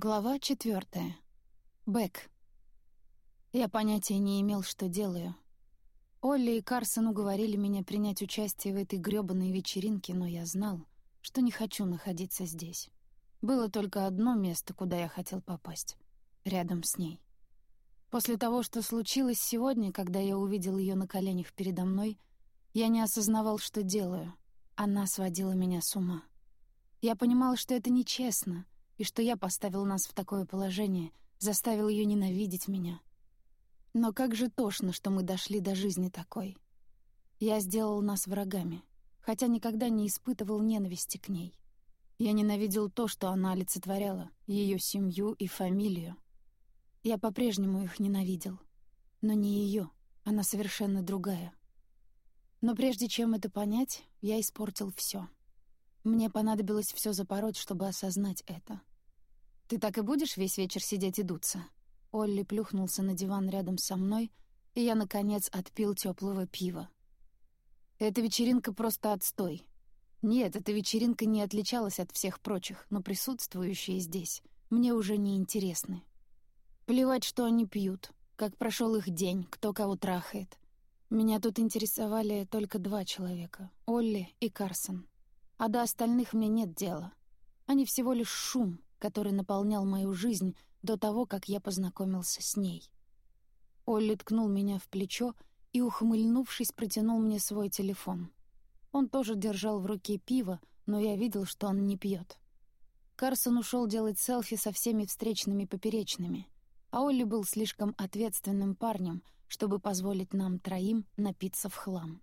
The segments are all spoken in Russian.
Глава четвертая. Бэк. Я понятия не имел, что делаю. Олли и Карсон уговорили меня принять участие в этой грёбаной вечеринке, но я знал, что не хочу находиться здесь. Было только одно место, куда я хотел попасть — рядом с ней. После того, что случилось сегодня, когда я увидел ее на коленях передо мной, я не осознавал, что делаю. Она сводила меня с ума. Я понимал, что это нечестно — и что я поставил нас в такое положение, заставил ее ненавидеть меня. Но как же тошно, что мы дошли до жизни такой. Я сделал нас врагами, хотя никогда не испытывал ненависти к ней. Я ненавидел то, что она олицетворяла, ее семью и фамилию. Я по-прежнему их ненавидел. Но не ее, она совершенно другая. Но прежде чем это понять, я испортил все. Мне понадобилось все запороть, чтобы осознать это. «Ты так и будешь весь вечер сидеть и дуться?» Олли плюхнулся на диван рядом со мной, и я, наконец, отпил теплого пива. «Эта вечеринка просто отстой. Нет, эта вечеринка не отличалась от всех прочих, но присутствующие здесь мне уже не интересны. Плевать, что они пьют, как прошел их день, кто кого трахает. Меня тут интересовали только два человека — Олли и Карсон. А до остальных мне нет дела. Они всего лишь шум, который наполнял мою жизнь до того, как я познакомился с ней. Олли ткнул меня в плечо и, ухмыльнувшись, протянул мне свой телефон. Он тоже держал в руке пиво, но я видел, что он не пьет. Карсон ушел делать селфи со всеми встречными поперечными, а Олли был слишком ответственным парнем, чтобы позволить нам троим напиться в хлам.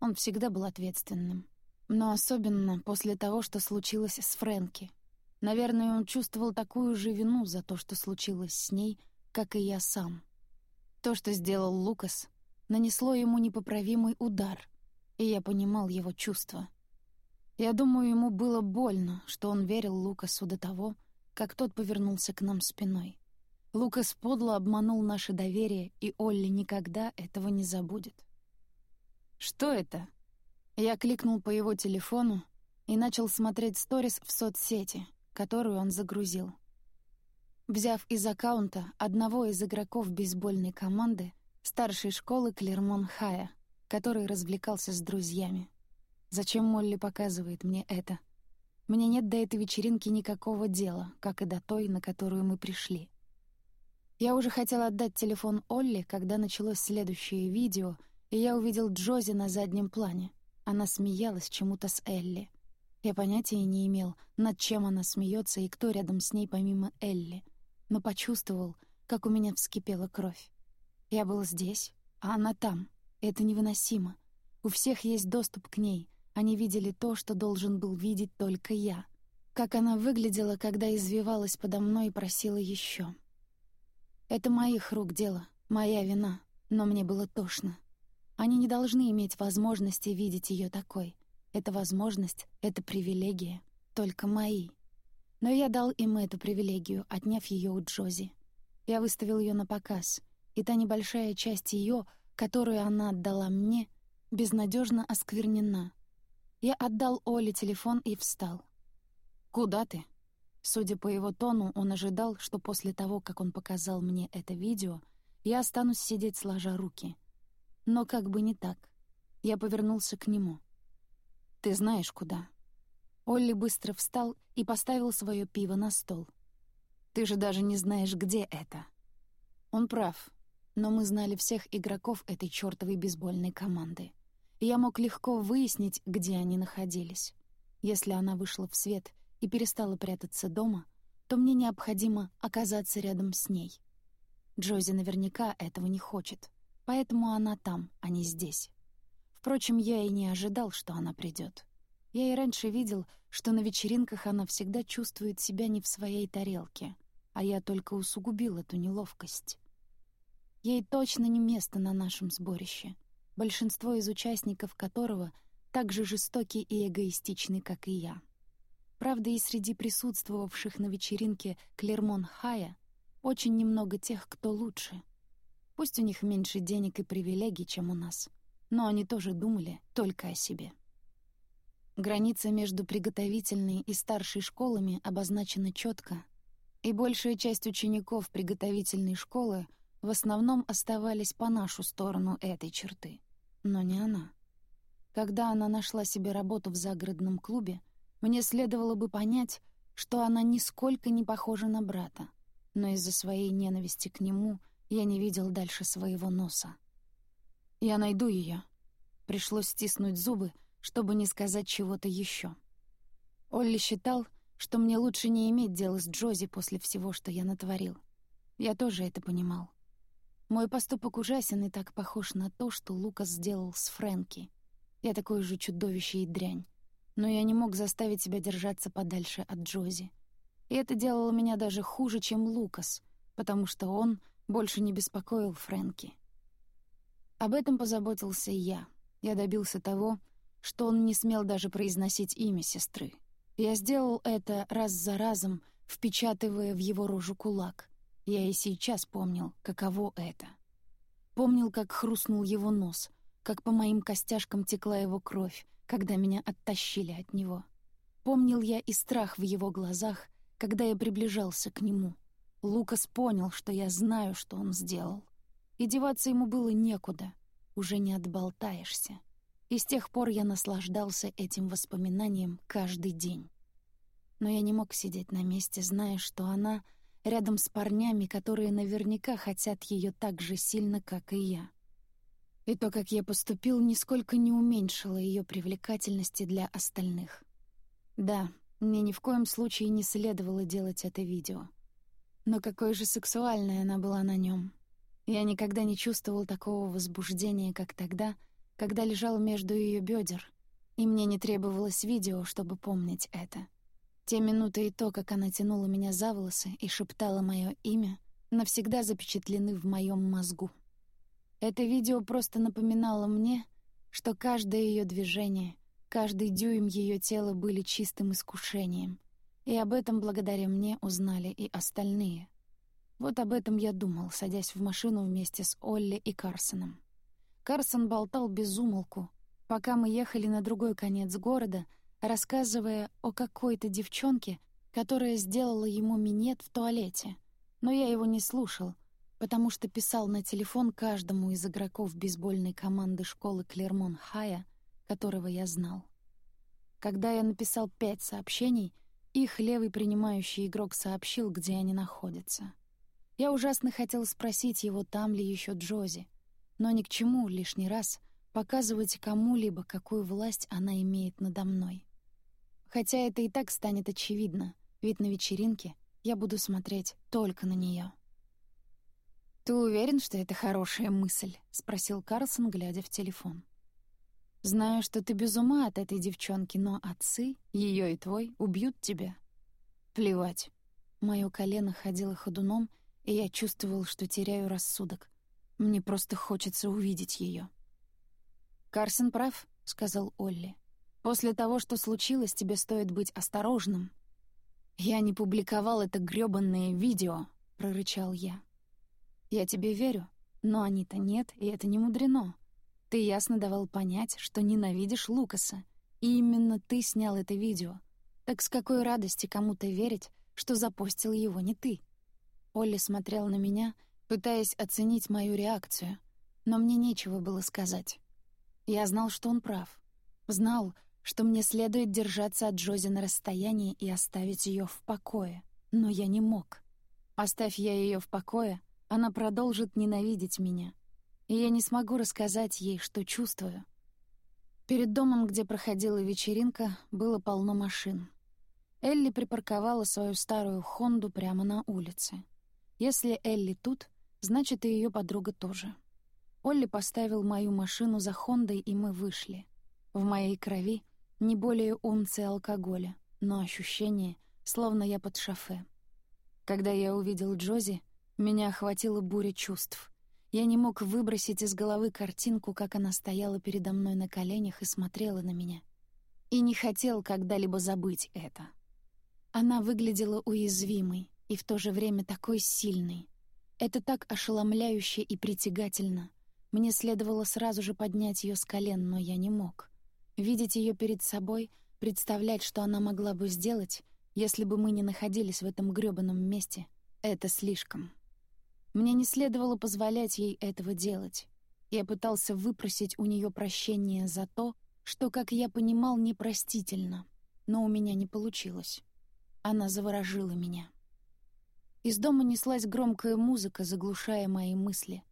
Он всегда был ответственным. Но особенно после того, что случилось с Фрэнки. Наверное, он чувствовал такую же вину за то, что случилось с ней, как и я сам. То, что сделал Лукас, нанесло ему непоправимый удар, и я понимал его чувства. Я думаю, ему было больно, что он верил Лукасу до того, как тот повернулся к нам спиной. Лукас подло обманул наше доверие, и Олли никогда этого не забудет. «Что это?» Я кликнул по его телефону и начал смотреть сторис в соцсети — которую он загрузил. Взяв из аккаунта одного из игроков бейсбольной команды старшей школы Клермон Хая, который развлекался с друзьями. Зачем Молли показывает мне это? Мне нет до этой вечеринки никакого дела, как и до той, на которую мы пришли. Я уже хотела отдать телефон Олли, когда началось следующее видео, и я увидел Джози на заднем плане. Она смеялась чему-то с Элли. Я понятия не имел, над чем она смеется и кто рядом с ней помимо Элли, но почувствовал, как у меня вскипела кровь. Я был здесь, а она там. Это невыносимо. У всех есть доступ к ней. Они видели то, что должен был видеть только я. Как она выглядела, когда извивалась подо мной и просила еще. Это моих рук дело, моя вина, но мне было тошно. Они не должны иметь возможности видеть ее такой — эта возможность, эта привилегия только мои. Но я дал им эту привилегию, отняв ее у Джози. Я выставил ее на показ, и та небольшая часть ее, которую она отдала мне, безнадежно осквернена. Я отдал Оле телефон и встал. «Куда ты?» Судя по его тону, он ожидал, что после того, как он показал мне это видео, я останусь сидеть сложа руки. Но как бы не так. Я повернулся к нему. Ты знаешь, куда». Олли быстро встал и поставил свое пиво на стол. «Ты же даже не знаешь, где это». Он прав, но мы знали всех игроков этой чёртовой бейсбольной команды. Я мог легко выяснить, где они находились. Если она вышла в свет и перестала прятаться дома, то мне необходимо оказаться рядом с ней. Джози наверняка этого не хочет, поэтому она там, а не здесь. Впрочем, я и не ожидал, что она придет. Я и раньше видел, что на вечеринках она всегда чувствует себя не в своей тарелке, а я только усугубил эту неловкость. Ей точно не место на нашем сборище, большинство из участников которого так же жестоки и эгоистичны, как и я. Правда, и среди присутствовавших на вечеринке Клермон Хая очень немного тех, кто лучше. Пусть у них меньше денег и привилегий, чем у нас — но они тоже думали только о себе. Граница между приготовительной и старшей школами обозначена четко, И большая часть учеников приготовительной школы в основном оставались по нашу сторону этой черты. Но не она. Когда она нашла себе работу в загородном клубе, мне следовало бы понять, что она нисколько не похожа на брата, но из-за своей ненависти к нему я не видел дальше своего носа. «Я найду ее. Пришлось стиснуть зубы, чтобы не сказать чего-то еще. Олли считал, что мне лучше не иметь дела с Джози после всего, что я натворил. Я тоже это понимал. Мой поступок ужасен и так похож на то, что Лукас сделал с Фрэнки. Я такое же чудовище и дрянь. Но я не мог заставить себя держаться подальше от Джози. И это делало меня даже хуже, чем Лукас, потому что он больше не беспокоил Фрэнки. Об этом позаботился я. Я добился того, что он не смел даже произносить имя сестры. Я сделал это раз за разом, впечатывая в его рожу кулак. Я и сейчас помнил, каково это. Помнил, как хрустнул его нос, как по моим костяшкам текла его кровь, когда меня оттащили от него. Помнил я и страх в его глазах, когда я приближался к нему. Лукас понял, что я знаю, что он сделал. И деваться ему было некуда, уже не отболтаешься. И с тех пор я наслаждался этим воспоминанием каждый день. Но я не мог сидеть на месте, зная, что она рядом с парнями, которые наверняка хотят ее так же сильно, как и я. И то, как я поступил, нисколько не уменьшило ее привлекательности для остальных. Да, мне ни в коем случае не следовало делать это видео. Но какой же сексуальной она была на нем. Я никогда не чувствовал такого возбуждения, как тогда, когда лежал между ее бедер, и мне не требовалось видео, чтобы помнить это. Те минуты и то, как она тянула меня за волосы и шептала мое имя, навсегда запечатлены в моем мозгу. Это видео просто напоминало мне, что каждое ее движение, каждый дюйм ее тела были чистым искушением, и об этом благодаря мне узнали и остальные. Вот об этом я думал, садясь в машину вместе с Олли и Карсоном. Карсон болтал без умолку, пока мы ехали на другой конец города, рассказывая о какой-то девчонке, которая сделала ему минет в туалете. Но я его не слушал, потому что писал на телефон каждому из игроков бейсбольной команды школы Клермон Хая, которого я знал. Когда я написал пять сообщений, их левый принимающий игрок сообщил, где они находятся. Я ужасно хотел спросить его, там ли еще Джози, но ни к чему лишний раз показывать кому-либо, какую власть она имеет надо мной. Хотя это и так станет очевидно, ведь на вечеринке я буду смотреть только на нее. «Ты уверен, что это хорошая мысль?» — спросил Карлсон, глядя в телефон. «Знаю, что ты без ума от этой девчонки, но отцы, ее и твой, убьют тебя». «Плевать». Моё колено ходило ходуном, и я чувствовал, что теряю рассудок. Мне просто хочется увидеть ее. «Карсон прав», — сказал Олли. «После того, что случилось, тебе стоит быть осторожным». «Я не публиковал это грёбанное видео», — прорычал я. «Я тебе верю, но они-то нет, и это не мудрено. Ты ясно давал понять, что ненавидишь Лукаса, и именно ты снял это видео. Так с какой радости кому-то верить, что запостил его не ты?» Олли смотрел на меня — пытаясь оценить мою реакцию, но мне нечего было сказать. Я знал, что он прав. Знал, что мне следует держаться от Джози на расстоянии и оставить ее в покое, но я не мог. Оставь я ее в покое, она продолжит ненавидеть меня, и я не смогу рассказать ей, что чувствую. Перед домом, где проходила вечеринка, было полно машин. Элли припарковала свою старую «Хонду» прямо на улице. Если Элли тут, Значит, и ее подруга тоже. Олли поставил мою машину за Хондой, и мы вышли. В моей крови не более унции алкоголя, но ощущение, словно я под шофе. Когда я увидел Джози, меня охватила буря чувств. Я не мог выбросить из головы картинку, как она стояла передо мной на коленях и смотрела на меня. И не хотел когда-либо забыть это. Она выглядела уязвимой и в то же время такой сильной, это так ошеломляюще и притягательно. Мне следовало сразу же поднять ее с колен, но я не мог. Видеть ее перед собой, представлять, что она могла бы сделать, Если бы мы не находились в этом грёбаном месте, это слишком. Мне не следовало позволять ей этого делать. Я пытался выпросить у нее прощение за то, что, как я понимал, непростительно, но у меня не получилось. Она заворожила меня. Из дома неслась громкая музыка, заглушая мои мысли.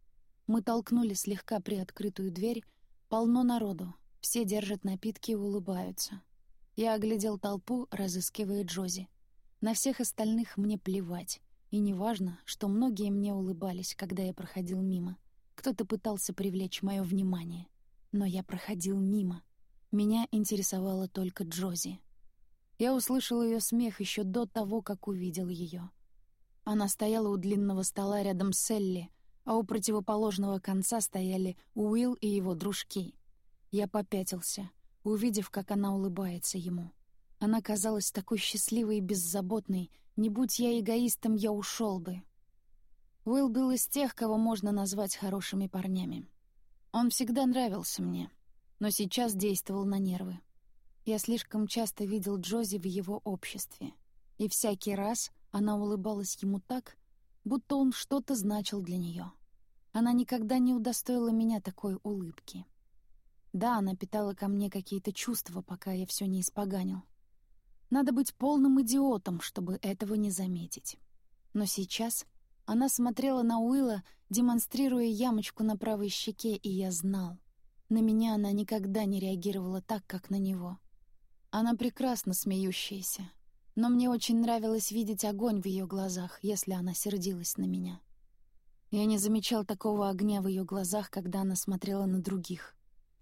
Мы толкнули слегка приоткрытую дверь. Полно народу. Все держат напитки и улыбаются. Я оглядел толпу, разыскивая Джози. На всех остальных мне плевать. И неважно, что многие мне улыбались, когда я проходил мимо. Кто-то пытался привлечь мое внимание. Но я проходил мимо. Меня интересовала только Джози. Я услышал ее смех еще до того, как увидел ее. Она стояла у длинного стола рядом с Элли, а у противоположного конца стояли Уилл и его дружки. Я попятился, увидев, как она улыбается ему. Она казалась такой счастливой и беззаботной. Не будь я эгоистом, я ушел бы. Уилл был из тех, кого можно назвать хорошими парнями. Он всегда нравился мне, но сейчас действовал на нервы. Я слишком часто видел Джози в его обществе, и всякий раз она улыбалась ему так, будто он что-то значил для нее. Она никогда не удостоила меня такой улыбки. Да, она питала ко мне какие-то чувства, пока я все не испоганил. Надо быть полным идиотом, чтобы этого не заметить. Но сейчас она смотрела на Уилла, демонстрируя ямочку на правой щеке, и я знал. На меня она никогда не реагировала так, как на него. Она прекрасно смеющаяся, но мне очень нравилось видеть огонь в ее глазах, если она сердилась на меня. Я не замечал такого огня в ее глазах, когда она смотрела на других.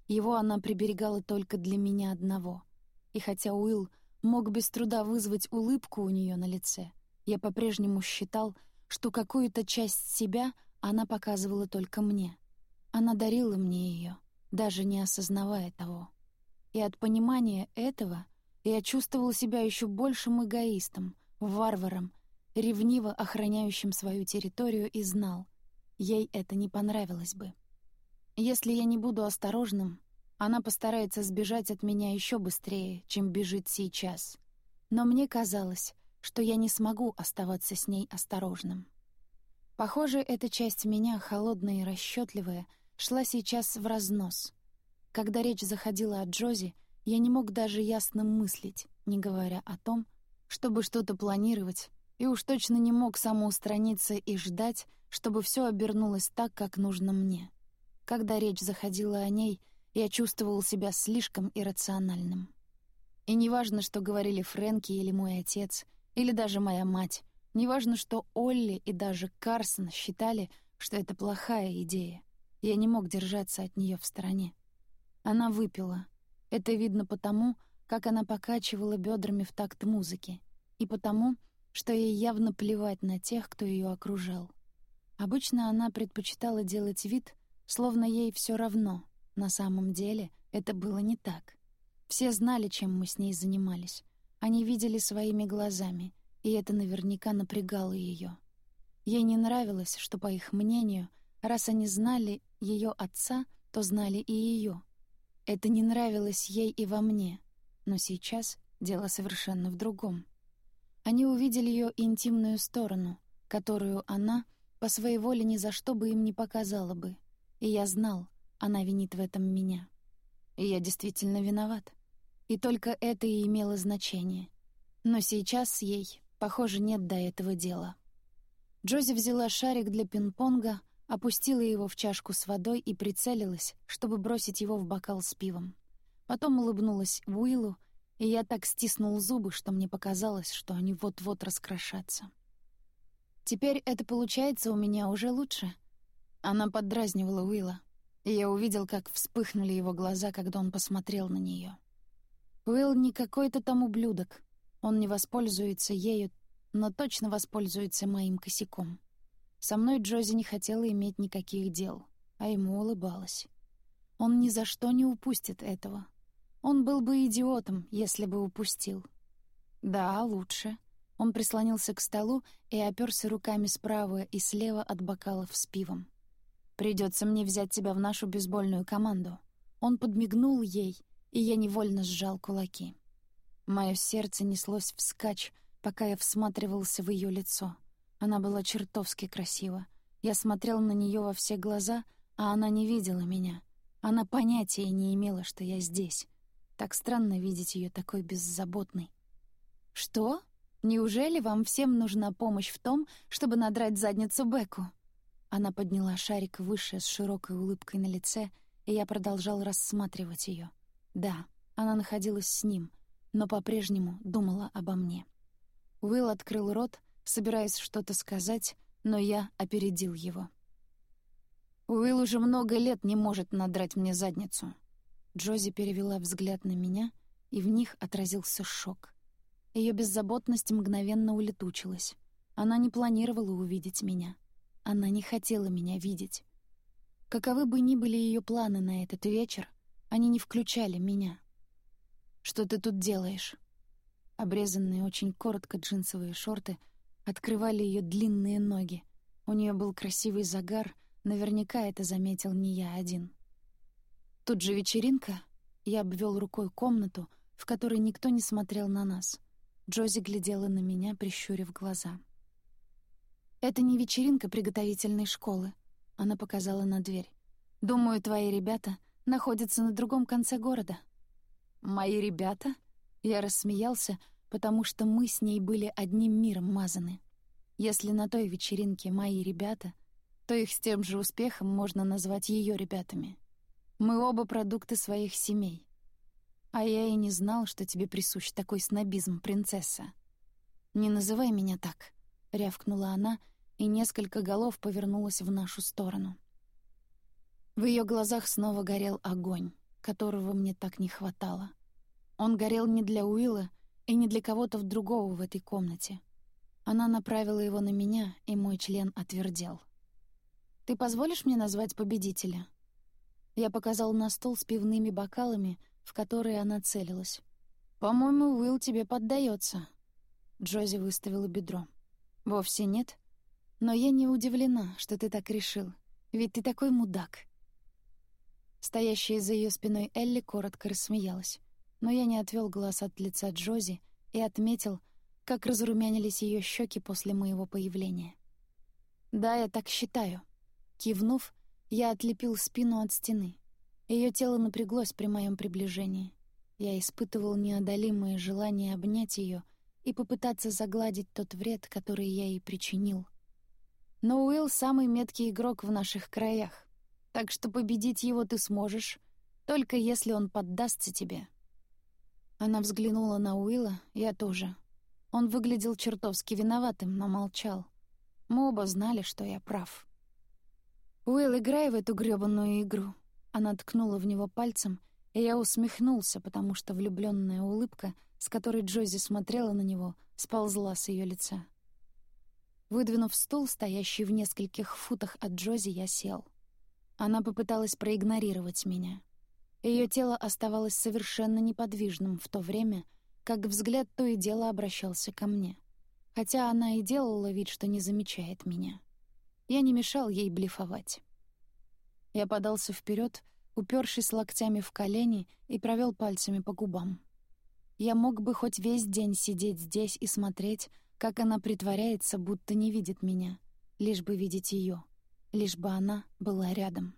Его она приберегала только для меня одного. И хотя Уилл мог без труда вызвать улыбку у нее на лице, я по-прежнему считал, что какую-то часть себя она показывала только мне. Она дарила мне ее, даже не осознавая того. И от понимания этого я чувствовал себя еще большим эгоистом, варваром, ревниво охраняющим свою территорию и знал, ей это не понравилось бы. Если я не буду осторожным, она постарается сбежать от меня еще быстрее, чем бежит сейчас. Но мне казалось, что я не смогу оставаться с ней осторожным. Похоже, эта часть меня, холодная и расчетливая, шла сейчас в разнос. Когда речь заходила о Джози, я не мог даже ясно мыслить, не говоря о том, чтобы что-то планировать, и уж точно не мог самоустраниться и ждать, чтобы все обернулось так, как нужно мне. Когда речь заходила о ней, я чувствовал себя слишком иррациональным. И неважно, что говорили Фрэнки или мой отец, или даже моя мать, неважно, что Олли и даже Карсон считали, что это плохая идея, я не мог держаться от нее в стороне. Она выпила — это видно потому, как она покачивала бедрами в такт музыки, и потому, что ей явно плевать на тех, кто ее окружал. Обычно она предпочитала делать вид, словно ей все равно. На самом деле это было не так. Все знали, чем мы с ней занимались. Они видели своими глазами, и это наверняка напрягало ее. Ей не нравилось, что, по их мнению, раз они знали ее отца, то знали и ее — это не нравилось ей и во мне, но сейчас дело совершенно в другом. Они увидели ее интимную сторону, которую она по своей воле ни за что бы им не показала бы, и я знал, она винит в этом меня. И я действительно виноват. И только это и имело значение. Но сейчас ей, похоже, нет до этого дела. Джози взяла шарик для пинг-понга — опустила его в чашку с водой и прицелилась, чтобы бросить его в бокал с пивом. Потом улыбнулась Уиллу, и я так стиснул зубы, что мне показалось, что они вот-вот раскрошатся. «Теперь это получается у меня уже лучше?» Она поддразнивала Уилла, и я увидел, как вспыхнули его глаза, когда он посмотрел на нее. Уилл не какой-то там ублюдок. Он не воспользуется ею, но точно воспользуется моим косяком. Со мной Джози не хотела иметь никаких дел, а ему улыбалась. Он ни за что не упустит этого. Он был бы идиотом, если бы упустил. Да, лучше. Он прислонился к столу и оперся руками справа и слева от бокалов с пивом. Придется мне взять тебя в нашу бейсбольную команду. Он подмигнул ей, и я невольно сжал кулаки. Мое сердце неслось вскачь, пока я всматривался в ее лицо. Она была чертовски красива. Я смотрел на нее во все глаза, а она не видела меня. Она понятия не имела, что я здесь. Так странно видеть ее такой беззаботной. «Что? Неужели вам всем нужна помощь в том, чтобы надрать задницу Беку?» Она подняла шарик выше с широкой улыбкой на лице, и я продолжал рассматривать ее. Да, она находилась с ним, но по-прежнему думала обо мне. Уилл открыл рот, собираясь что-то сказать, но я опередил его. «Уилл уже много лет не может надрать мне задницу». Джози перевела взгляд на меня, и в них отразился шок. Ее беззаботность мгновенно улетучилась. Она не планировала увидеть меня. Она не хотела меня видеть. Каковы бы ни были ее планы на этот вечер, они не включали меня. «Что ты тут делаешь?» Обрезанные очень коротко джинсовые шорты открывали ее длинные ноги. У нее был красивый загар, наверняка это заметил не я один. Тут же вечеринка. Я обвел рукой комнату, в которой никто не смотрел на нас. Джози глядела на меня, прищурив глаза. «Это не вечеринка приготовительной школы», — она показала на дверь. «Думаю, твои ребята находятся на другом конце города». «Мои ребята?» Я рассмеялся, потому что мы с ней были одним миром мазаны. Если на той вечеринке мои ребята, то их с тем же успехом можно назвать ее ребятами. Мы оба продукты своих семей. А я и не знал, что тебе присущ такой снобизм, принцесса. «Не называй меня так», — рявкнула она, и несколько голов повернулась в нашу сторону. В ее глазах снова горел огонь, которого мне так не хватало. Он горел не для Уилла и не для кого-то другого в этой комнате. Она направила его на меня, и мой член отвердел. «Ты позволишь мне назвать победителя?» Я показал на стол с пивными бокалами, в которые она целилась. «По-моему, Уилл тебе поддается. Джози выставила бедро. «Вовсе нет. Но я не удивлена, что ты так решил, ведь ты такой мудак». Стоящая за ее спиной Элли коротко рассмеялась но я не отвел глаз от лица Джози и отметил, как разрумянились ее щеки после моего появления. «Да, я так считаю». Кивнув, я отлепил спину от стены. Ее тело напряглось при моем приближении. Я испытывал неодолимое желание обнять ее и попытаться загладить тот вред, который я ей причинил. Но Уилл — самый меткий игрок в наших краях, так что победить его ты сможешь, только если он поддастся тебе. Она взглянула на Уилла, я тоже. Он выглядел чертовски виноватым, но молчал. Мы оба знали, что я прав. «Уилл, играй в эту грёбаную игру!» Она ткнула в него пальцем, и я усмехнулся, потому что влюбленная улыбка, с которой Джози смотрела на него, сползла с ее лица. Выдвинув стул, стоящий в нескольких футах от Джози, я сел. Она попыталась проигнорировать меня — ее тело оставалось совершенно неподвижным в то время, как взгляд то и дело обращался ко мне. Хотя она и делала вид, что не замечает меня. Я не мешал ей блефовать. Я подался вперед, упершись локтями в колени и провел пальцами по губам. Я мог бы хоть весь день сидеть здесь и смотреть, как она притворяется, будто не видит меня, лишь бы видеть ее, лишь бы она была рядом.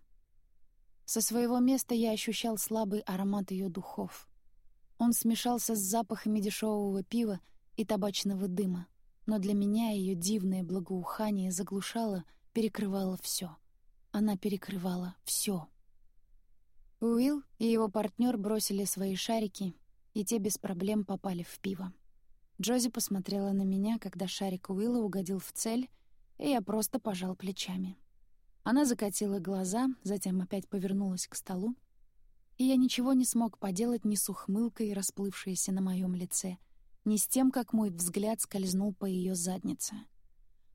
Со своего места я ощущал слабый аромат ее духов. Он смешался с запахами дешевого пива и табачного дыма, но для меня ее дивное благоухание заглушало, перекрывало все. Она перекрывала все. Уилл и его партнер бросили свои шарики, и те без проблем попали в пиво. Джози посмотрела на меня, когда шарик Уилла угодил в цель, и я просто пожал плечами. Она закатила глаза, затем опять повернулась к столу, и я ничего не смог поделать ни с ухмылкой, расплывшейся на моем лице, ни с тем, как мой взгляд скользнул по ее заднице.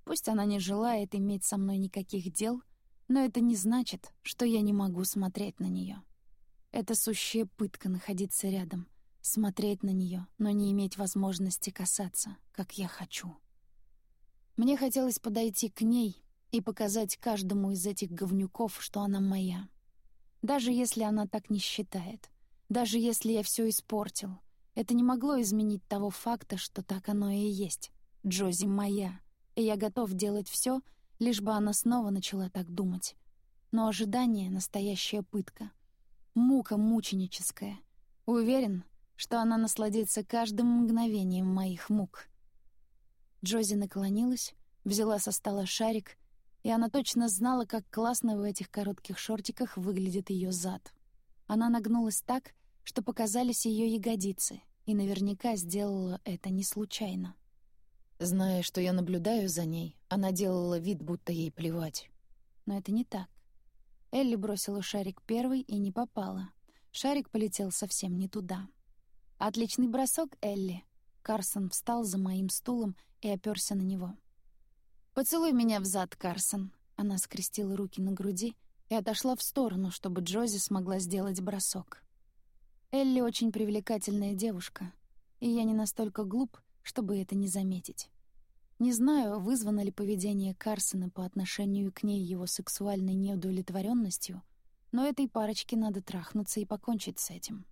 Пусть она не желает иметь со мной никаких дел, но это не значит, что я не могу смотреть на нее. Это сущая пытка находиться рядом, смотреть на нее, но не иметь возможности касаться, как я хочу. Мне хотелось подойти к ней и показать каждому из этих говнюков, что она моя. Даже если она так не считает, даже если я все испортил, Это не могло изменить того факта, что так оно и есть. Джози моя, и я готов делать все, лишь бы она снова начала так думать. Но ожидание — настоящая пытка. Мука мученическая. Уверен, что она насладится каждым мгновением моих мук. Джози наклонилась, взяла со стола шарик, и она точно знала, как классно в этих коротких шортиках выглядит ее зад. Она нагнулась так, что показались ее ягодицы, и наверняка сделала это не случайно. Зная, что я наблюдаю за ней, она делала вид, будто ей плевать. Но это не так. Элли бросила шарик первый и не попала. Шарик полетел совсем не туда. «Отличный бросок, Элли!» Карсон встал за моим стулом и оперся на него. «Поцелуй меня в зад, Карсон!» Она скрестила руки на груди и отошла в сторону, чтобы Джози смогла сделать бросок. Элли очень привлекательная девушка, и я не настолько глуп, чтобы это не заметить. Не знаю, вызвано ли поведение Карсона по отношению к ней его сексуальной неудовлетворенностью, но этой парочке надо трахнуться и покончить с этим.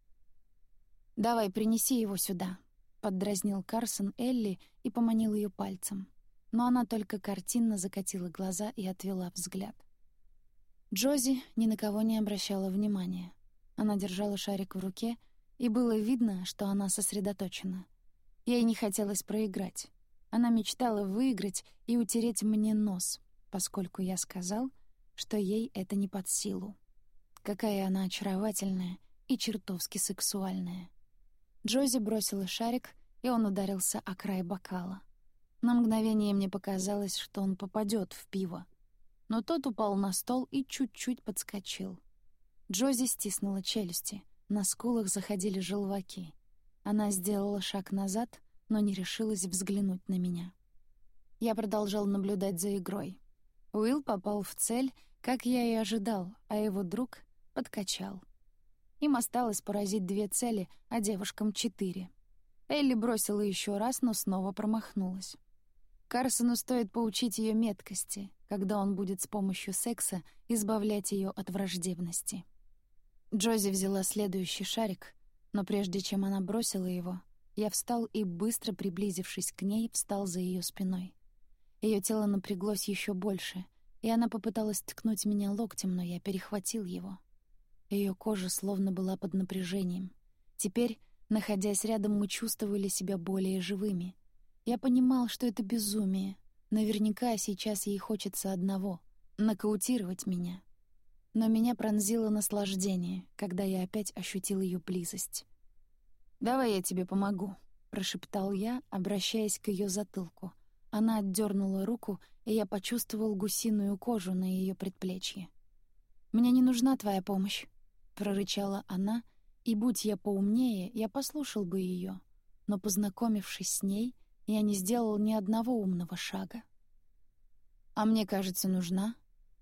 «Давай, принеси его сюда», — поддразнил Карсон Элли и поманил ее пальцем. Но она только картинно закатила глаза и отвела взгляд. Джози ни на кого не обращала внимания. Она держала шарик в руке, и было видно, что она сосредоточена — Ей не хотелось проиграть. Она мечтала выиграть и утереть мне нос, поскольку я сказал, что ей это не под силу. Какая она очаровательная и чертовски сексуальная. Джози бросила шарик, и он ударился о край бокала. На мгновение мне показалось, что он попадет в пиво. Но тот упал на стол и чуть-чуть подскочил. Джози стиснула челюсти, на скулах заходили желваки. Она сделала шаг назад, но не решилась взглянуть на меня. Я продолжал наблюдать за игрой. Уилл попал в цель, как я и ожидал, а его друг подкачал. Им осталось поразить две цели, а девушкам — четыре. Элли бросила еще раз, но снова промахнулась. Карсону стоит поучить ее меткости, когда он будет с помощью секса избавлять ее от враждебности. Джози взяла следующий шарик, но прежде чем она бросила его, я встал и, быстро приблизившись к ней, встал за ее спиной. Ее тело напряглось еще больше, и она попыталась ткнуть меня локтем, но я перехватил его. Ее кожа словно была под напряжением. Теперь, находясь рядом, мы чувствовали себя более живыми. Я понимал, что это безумие. Наверняка сейчас ей хочется одного — нокаутировать меня — но меня пронзило наслаждение, когда я опять ощутил ее близость. «Давай я тебе помогу», — прошептал я, обращаясь к ее затылку. Она отдернула руку, и я почувствовал гусиную кожу на ее предплечье. «Мне не нужна твоя помощь», — прорычала она, и, будь я поумнее, я послушал бы ее. Но, познакомившись с ней, я не сделал ни одного умного шага. «А мне кажется, нужна»,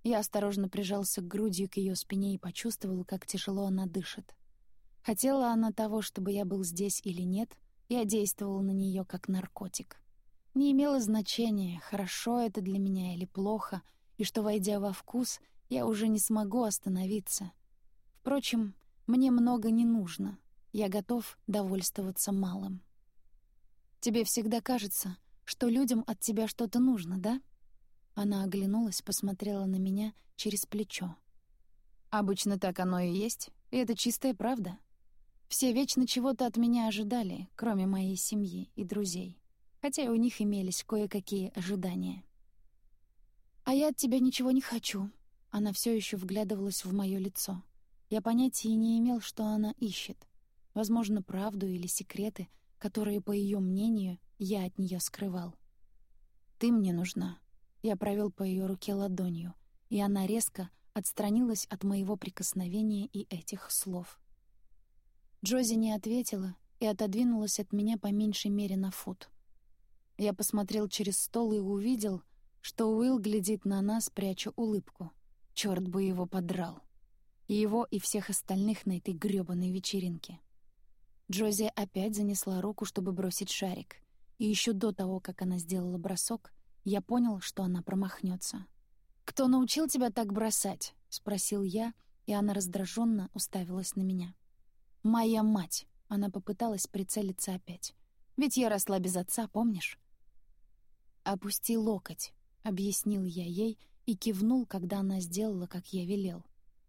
я осторожно прижался к грудью к ее спине и почувствовал, как тяжело она дышит. Хотела она того, чтобы я был здесь или нет, я действовал на нее как наркотик. Не имело значения, хорошо это для меня или плохо, и что, войдя во вкус, я уже не смогу остановиться. Впрочем, мне много не нужно. Я готов довольствоваться малым. Тебе всегда кажется, что людям от тебя что-то нужно, да? Она оглянулась, посмотрела на меня через плечо. «Обычно так оно и есть, и это чистая правда. Все вечно чего-то от меня ожидали, кроме моей семьи и друзей, хотя у них имелись кое-какие ожидания. «А я от тебя ничего не хочу», — она все еще вглядывалась в мое лицо. Я понятия не имел, что она ищет. Возможно, правду или секреты, которые, по ее мнению, я от нее скрывал. «Ты мне нужна», я провел по ее руке ладонью, и она резко отстранилась от моего прикосновения и этих слов. Джози не ответила и отодвинулась от меня по меньшей мере на фут. Я посмотрел через стол и увидел, что Уилл глядит на нас, пряча улыбку. Чёрт бы его подрал. И его, и всех остальных на этой грёбаной вечеринке. Джози опять занесла руку, чтобы бросить шарик. И еще до того, как она сделала бросок, я понял, что она промахнется. «Кто научил тебя так бросать?» — спросил я, и она раздраженно уставилась на меня. «Моя мать», Она попыталась прицелиться опять. «Ведь я росла без отца, помнишь?» «Опусти локоть», — объяснил я ей и кивнул, когда она сделала, как я велел.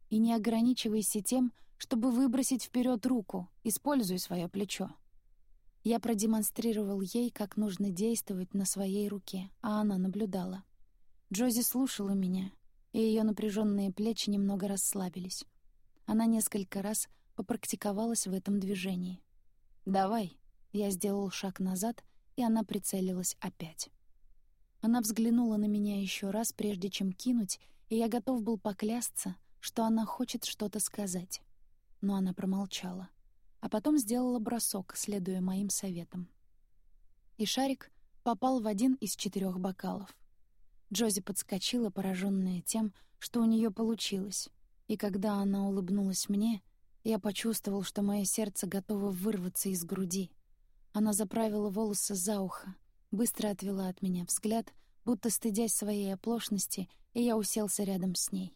«И не ограничивайся тем, чтобы выбросить вперед руку, используй свое плечо». Я продемонстрировал ей, как нужно действовать на своей руке, а она наблюдала. Джози слушала меня, и ее напряженные плечи немного расслабились. Она несколько раз попрактиковалась в этом движении. «Давай». Я сделал шаг назад, и она прицелилась опять. Она взглянула на меня еще раз, прежде чем кинуть, и я готов был поклясться, что она хочет что-то сказать. Но она промолчала а потом сделала бросок, следуя моим советам. И шарик попал в один из четырех бокалов. Джози подскочила, пораженная тем, что у нее получилось, и когда она улыбнулась мне, я почувствовал, что мое сердце готово вырваться из груди. Она заправила волосы за ухо, быстро отвела от меня взгляд, будто стыдясь своей оплошности, и я уселся рядом с ней.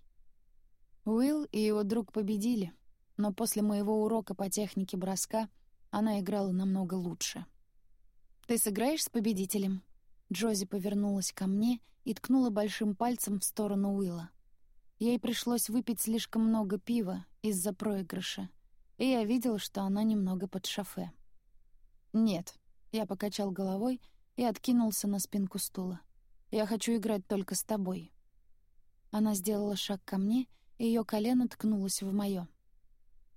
Уилл и его друг победили — но после моего урока по технике броска она играла намного лучше. «Ты сыграешь с победителем?» Джози повернулась ко мне и ткнула большим пальцем в сторону Уилла. Ей пришлось выпить слишком много пива из-за проигрыша, и я видел, что она немного под шофе. «Нет», — я покачал головой и откинулся на спинку стула. «Я хочу играть только с тобой». Она сделала шаг ко мне, и ее колено ткнулось в моё.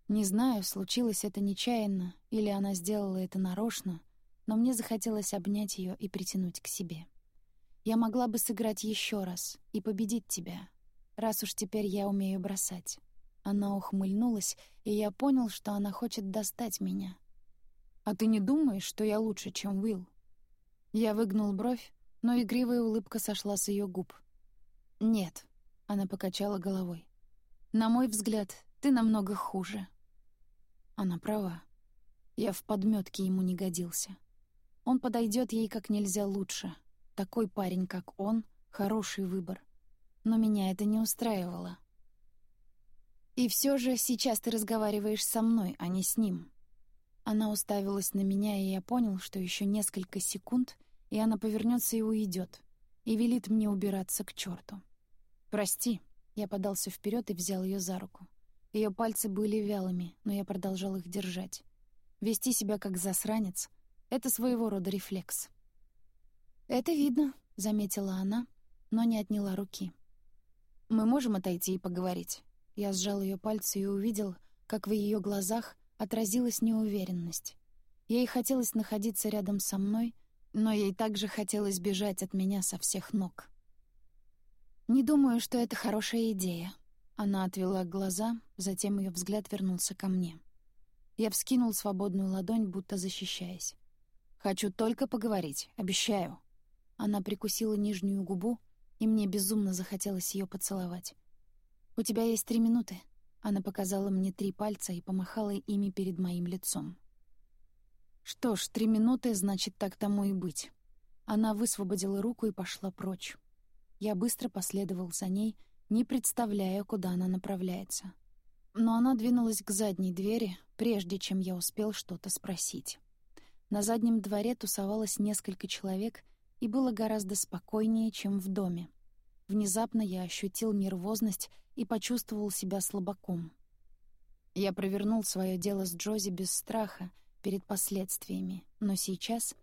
Не знаю, случилось это нечаянно или она сделала это нарочно, но мне захотелось обнять ее и притянуть к себе. Я могла бы сыграть еще раз и победить тебя, раз уж теперь я умею бросать. Она ухмыльнулась, и я понял, что она хочет достать меня. «А ты не думаешь, что я лучше, чем Уилл?» Я выгнул бровь, но игривая улыбка сошла с ее губ. «Нет», — она покачала головой. «На мой взгляд, ты намного хуже». Она права. Я в подметке ему не годился. Он подойдет ей как нельзя лучше. Такой парень, как он, хороший выбор. Но меня это не устраивало. И все же сейчас ты разговариваешь со мной, а не с ним. Она уставилась на меня, и я понял, что еще несколько секунд, и она повернется и уйдет, и велит мне убираться к черту. Прости, я подался вперед и взял ее за руку. Ее пальцы были вялыми, но я продолжал их держать. Вести себя как засранец — это своего рода рефлекс. «Это видно», — заметила она, но не отняла руки. «Мы можем отойти и поговорить?» Я сжал ее пальцы и увидел, как в ее глазах отразилась неуверенность. Ей хотелось находиться рядом со мной, но ей также хотелось бежать от меня со всех ног. «Не думаю, что это хорошая идея», она отвела глаза, затем ее взгляд вернулся ко мне. Я вскинул свободную ладонь, будто защищаясь. «Хочу только поговорить, обещаю». Она прикусила нижнюю губу, и мне безумно захотелось ее поцеловать. «У тебя есть три минуты». Она показала мне три пальца и помахала ими перед моим лицом. «Что ж, три минуты, значит, так тому и быть». Она высвободила руку и пошла прочь. Я быстро последовал за ней — не представляя, куда она направляется. Но она двинулась к задней двери, прежде чем я успел что-то спросить. На заднем дворе тусовалось несколько человек, и было гораздо спокойнее, чем в доме. Внезапно я ощутил нервозность и почувствовал себя слабаком. Я провернул свое дело с Джози без страха перед последствиями, но сейчас,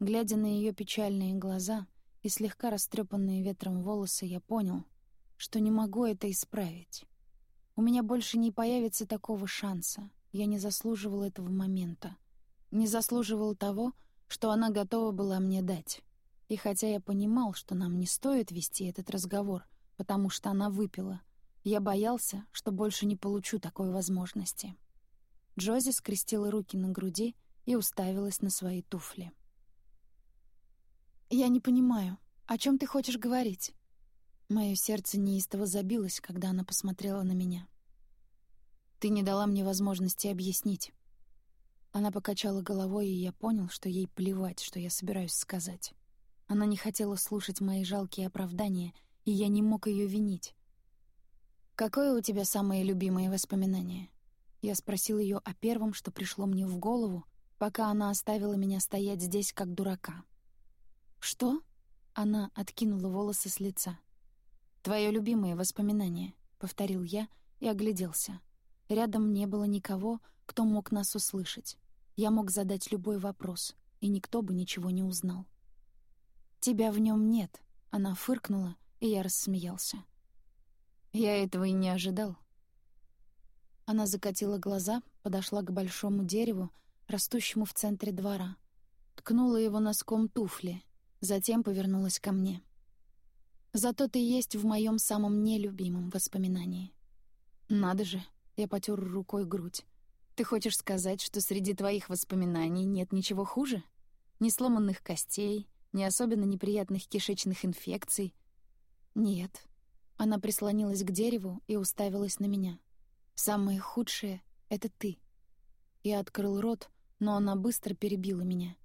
глядя на ее печальные глаза и слегка растрепанные ветром волосы, я понял — что не могу это исправить. У меня больше не появится такого шанса. Я не заслуживал этого момента. Не заслуживал того, что она готова была мне дать. И хотя я понимал, что нам не стоит вести этот разговор, потому что она выпила, я боялся, что больше не получу такой возможности. Джози скрестила руки на груди и уставилась на свои туфли. «Я не понимаю, о чем ты хочешь говорить?» Мое сердце неистово забилось, когда она посмотрела на меня. «Ты не дала мне возможности объяснить». Она покачала головой, и я понял, что ей плевать, что я собираюсь сказать. Она не хотела слушать мои жалкие оправдания, и я не мог ее винить. «Какое у тебя самое любимое воспоминание?» Я спросил ее о первом, что пришло мне в голову, пока она оставила меня стоять здесь как дурака. «Что?» — она откинула волосы с лица. «Твое любимое воспоминание», — повторил я и огляделся. Рядом не было никого, кто мог нас услышать. Я мог задать любой вопрос, и никто бы ничего не узнал. «Тебя в нем нет», — она фыркнула, и я рассмеялся. «Я этого и не ожидал». Она закатила глаза, подошла к большому дереву, растущему в центре двора, ткнула его носком туфли, затем повернулась ко мне. «Зато ты есть в моем самом нелюбимом воспоминании». «Надо же», — я потер рукой грудь. «Ты хочешь сказать, что среди твоих воспоминаний нет ничего хуже? Ни сломанных костей, ни особенно неприятных кишечных инфекций?» «Нет». Она прислонилась к дереву и уставилась на меня. «Самое худшее — это ты». Я открыл рот, но она быстро перебила меня.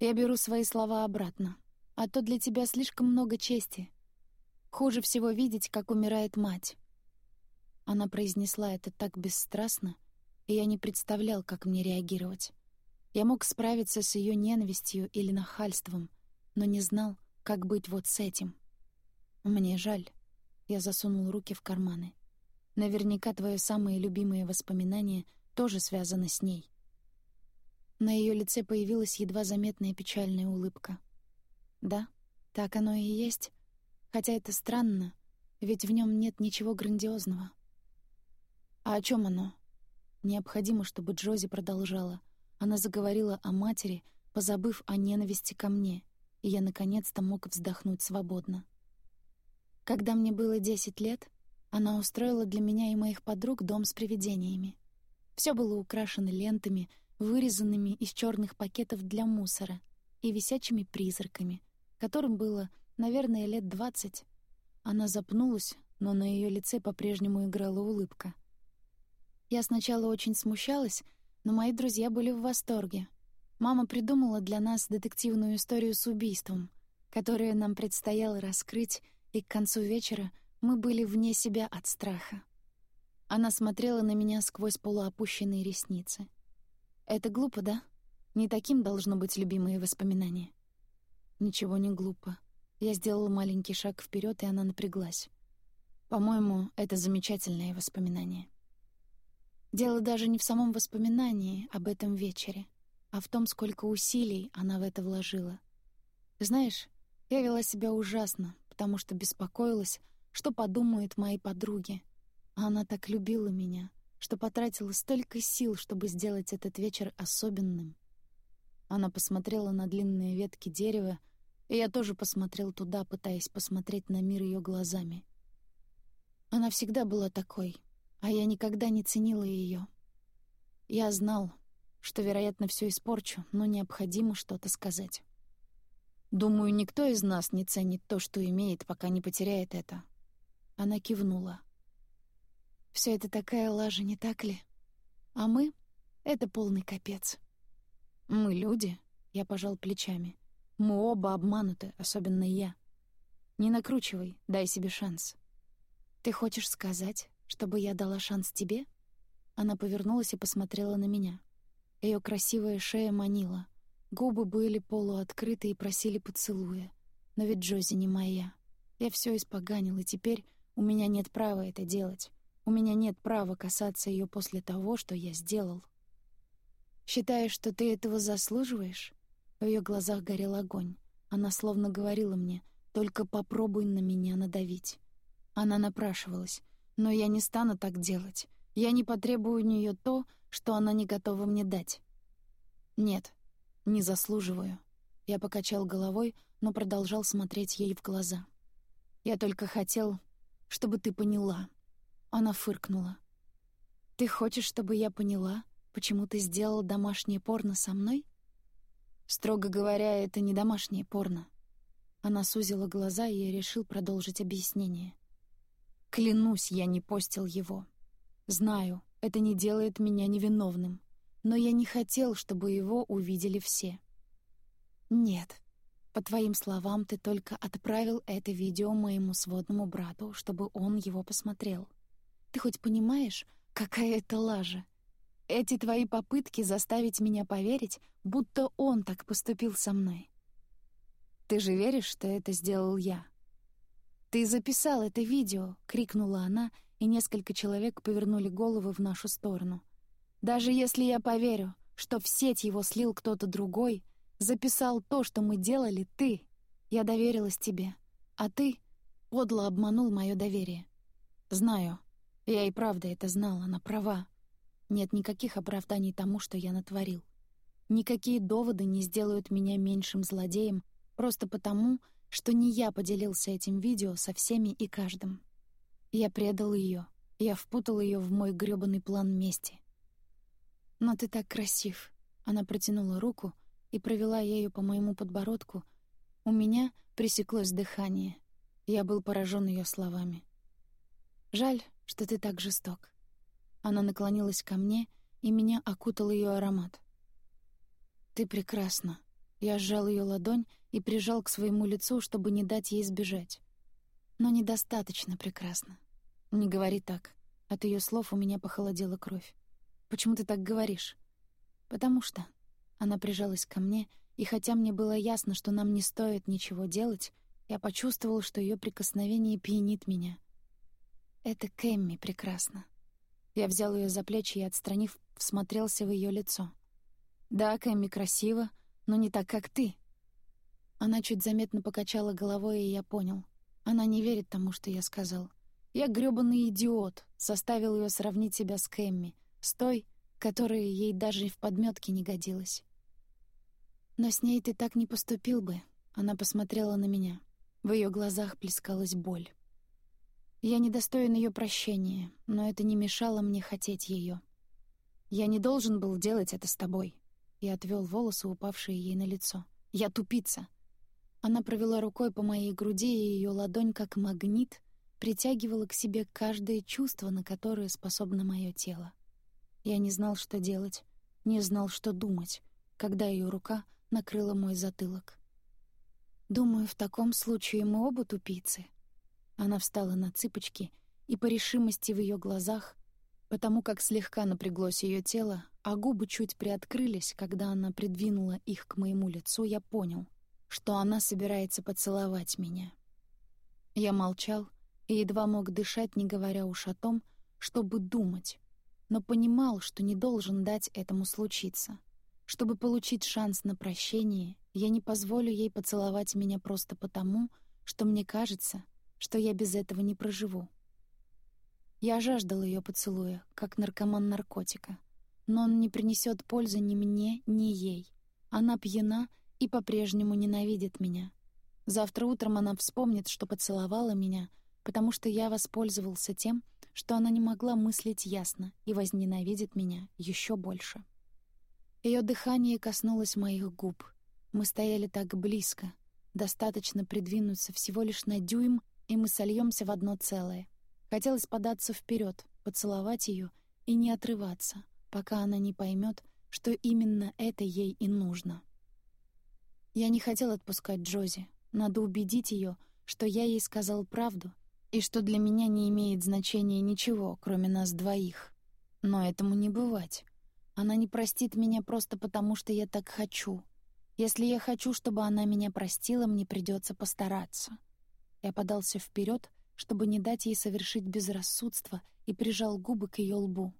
«Я беру свои слова обратно, а то для тебя слишком много чести. Хуже всего видеть, как умирает мать. Она произнесла это так бесстрастно, и я не представлял, как мне реагировать. Я мог справиться с ее ненавистью или нахальством, но не знал, как быть вот с этим. Мне жаль. Я засунул руки в карманы. Наверняка твое самое любимое воспоминание тоже связано с ней. На ее лице появилась едва заметная печальная улыбка. Да, так оно и есть. Хотя это странно, ведь в нем нет ничего грандиозного. А о чем оно? Необходимо, чтобы Джози продолжала. Она заговорила о матери, позабыв о ненависти ко мне, и я наконец-то мог вздохнуть свободно. Когда мне было десять лет, она устроила для меня и моих подруг дом с привидениями. Все было украшено лентами, вырезанными из черных пакетов для мусора, и висячими призраками, которым было, наверное, лет двадцать. Она запнулась, но на ее лице по-прежнему играла улыбка — я сначала очень смущалась, но мои друзья были в восторге. Мама придумала для нас детективную историю с убийством, которую нам предстояло раскрыть, и к концу вечера мы были вне себя от страха. Она смотрела на меня сквозь полуопущенные ресницы. «Это глупо, да? Не таким должно быть любимые воспоминания». «Ничего не глупо». Я сделала маленький шаг вперед, и она напряглась. «По-моему, это замечательное воспоминание». Дело даже не в самом воспоминании об этом вечере, а в том, сколько усилий она в это вложила. Знаешь, я вела себя ужасно, потому что беспокоилась, что подумают мои подруги. А она так любила меня, что потратила столько сил, чтобы сделать этот вечер особенным. Она посмотрела на длинные ветки дерева, и я тоже посмотрел туда, пытаясь посмотреть на мир ее глазами. Она всегда была такой, а я никогда не ценила ее. Я знал, что, вероятно, все испорчу, но необходимо что-то сказать. Думаю, никто из нас не ценит то, что имеет, пока не потеряет это. Она кивнула. Все это такая лажа, не так ли? А мы — это полный капец. Мы люди, я пожал плечами. Мы оба обмануты, особенно я. Не накручивай, дай себе шанс. Ты хочешь сказать, чтобы я дала шанс тебе?» Она повернулась и посмотрела на меня. Ее красивая шея манила. Губы были полуоткрыты и просили поцелуя. Но ведь Джози не моя. Я все испоганил, и теперь у меня нет права это делать. У меня нет права касаться ее после того, что я сделал. «Считаешь, что ты этого заслуживаешь?» В ее глазах горел огонь. Она словно говорила мне, «Только попробуй на меня надавить». Она напрашивалась. Но я не стану так делать. Я не потребую у нее то, что она не готова мне дать. Нет, не заслуживаю. Я покачал головой, но продолжал смотреть ей в глаза. Я только хотел, чтобы ты поняла. Она фыркнула. Ты хочешь, чтобы я поняла, почему ты сделал домашнее порно со мной? Строго говоря, это не домашнее порно. Она сузила глаза, и я решил продолжить объяснение. Клянусь, я не постил его. Знаю, это не делает меня невиновным, но я не хотел, чтобы его увидели все. Нет, по твоим словам, ты только отправил это видео моему сводному брату, чтобы он его посмотрел. Ты хоть понимаешь, какая это лажа? Эти твои попытки заставить меня поверить, будто он так поступил со мной. Ты же веришь, что это сделал я?» «Ты записал это видео!» — крикнула она, и несколько человек повернули головы в нашу сторону. «Даже если я поверю, что в сеть его слил кто-то другой, записал то, что мы делали, ты, я доверилась тебе, а ты подло обманул мое доверие. Знаю, я и правда это знала, она права. Нет никаких оправданий тому, что я натворил. Никакие доводы не сделают меня меньшим злодеем просто потому, что не я поделился этим видео со всеми и каждым. Я предал ее, я впутал ее в мой грёбаный план мести. «Но ты так красив!» Она протянула руку и провела ею по моему подбородку. У меня пресеклось дыхание. Я был поражен ее словами. «Жаль, что ты так жесток». Она наклонилась ко мне, и меня окутал ее аромат. «Ты прекрасна». Я сжал ее ладонь и прижал к своему лицу, чтобы не дать ей сбежать. Но недостаточно прекрасно. Не говори так. От ее слов у меня похолодела кровь. Почему ты так говоришь? Потому что... Она прижалась ко мне, и хотя мне было ясно, что нам не стоит ничего делать, я почувствовал, что ее прикосновение пьянит меня. Это Кэмми прекрасно. Я взял ее за плечи и, отстранив, всмотрелся в ее лицо. «Да, Кэмми красиво, но не так, как ты», она чуть заметно покачала головой, и я понял. Она не верит тому, что я сказал. Я грёбаный идиот, заставил ее сравнить себя с Кэмми, с той, которая ей даже в подметке не годилась. «Но с ней ты так не поступил бы», — она посмотрела на меня. В ее глазах плескалась боль. Я недостоин ее прощения, но это не мешало мне хотеть ее. Я не должен был делать это с тобой. Я отвел волосы, упавшие ей на лицо. Я тупица. Она провела рукой по моей груди, и ее ладонь, как магнит, притягивала к себе каждое чувство, на которое способно мое тело. Я не знал, что делать, не знал, что думать, когда ее рука накрыла мой затылок. «Думаю, в таком случае мы оба тупицы». Она встала на цыпочки, и по решимости в ее глазах, потому как слегка напряглось ее тело, а губы чуть приоткрылись, когда она придвинула их к моему лицу, я понял что она собирается поцеловать меня. Я молчал и едва мог дышать, не говоря уж о том, чтобы думать, но понимал, что не должен дать этому случиться. Чтобы получить шанс на прощение, я не позволю ей поцеловать меня просто потому, что мне кажется, что я без этого не проживу. Я жаждал ее поцелуя, как наркоман наркотика, но он не принесет пользы ни мне, ни ей. Она пьяна и по-прежнему ненавидит меня. Завтра утром она вспомнит, что поцеловала меня, потому что я воспользовался тем, что она не могла мыслить ясно и возненавидит меня еще больше. Ее дыхание коснулось моих губ. Мы стояли так близко. Достаточно придвинуться всего лишь на дюйм, и мы сольемся в одно целое. Хотелось податься вперед, поцеловать ее и не отрываться, пока она не поймет, что именно это ей и нужно. Я не хотел отпускать Джози. Надо убедить ее, что я ей сказал правду и что для меня не имеет значения ничего, кроме нас двоих. Но этому не бывать. Она не простит меня просто потому, что я так хочу. Если я хочу, чтобы она меня простила, мне придется постараться. Я подался вперед, чтобы не дать ей совершить безрассудство, и прижал губы к ее лбу.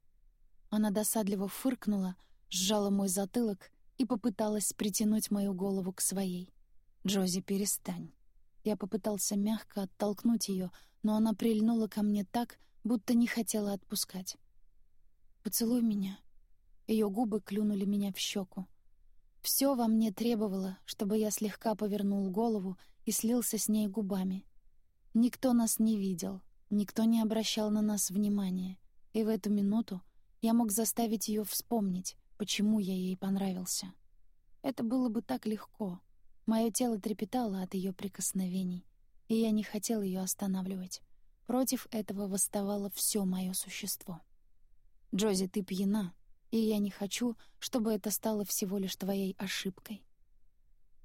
Она досадливо фыркнула, сжала мой затылок и попыталась притянуть мою голову к своей. «Джози, перестань». Я попытался мягко оттолкнуть ее, но она прильнула ко мне так, будто не хотела отпускать. «Поцелуй меня». Ее губы клюнули меня в щеку. Все во мне требовало, чтобы я слегка повернул голову и слился с ней губами. Никто нас не видел, никто не обращал на нас внимания, и в эту минуту я мог заставить ее вспомнить, почему я ей понравился. Это было бы так легко. Мое тело трепетало от ее прикосновений, и я не хотел ее останавливать. Против этого восставало все мое существо. «Джози, ты пьяна, и я не хочу, чтобы это стало всего лишь твоей ошибкой».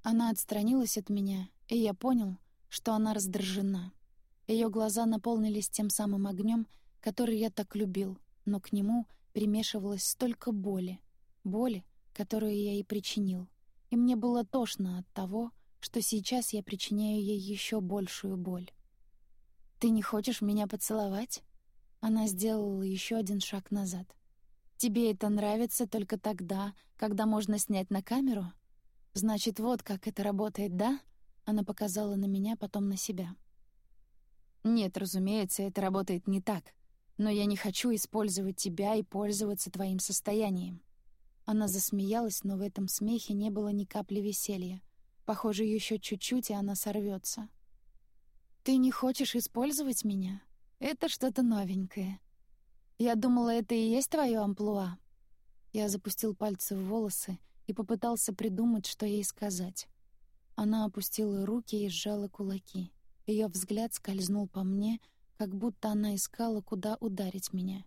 Она отстранилась от меня, и я понял, что она раздражена. Ее глаза наполнились тем самым огнем, который я так любил, но к нему примешивалось столько боли, боли, которую я ей причинил, и мне было тошно от того, что сейчас я причиняю ей еще большую боль. «Ты не хочешь меня поцеловать?» Она сделала еще один шаг назад. «Тебе это нравится только тогда, когда можно снять на камеру? Значит, вот как это работает, да?» Она показала на меня, потом на себя. «Нет, разумеется, это работает не так. Но я не хочу использовать тебя и пользоваться твоим состоянием». Она засмеялась, но в этом смехе не было ни капли веселья. Похоже, еще чуть-чуть, и она сорвется. «Ты не хочешь использовать меня? Это что-то новенькое. Я думала, это и есть твое амплуа». Я запустил пальцы в волосы и попытался придумать, что ей сказать. Она опустила руки и сжала кулаки. Ее взгляд скользнул по мне, как будто она искала, куда ударить меня.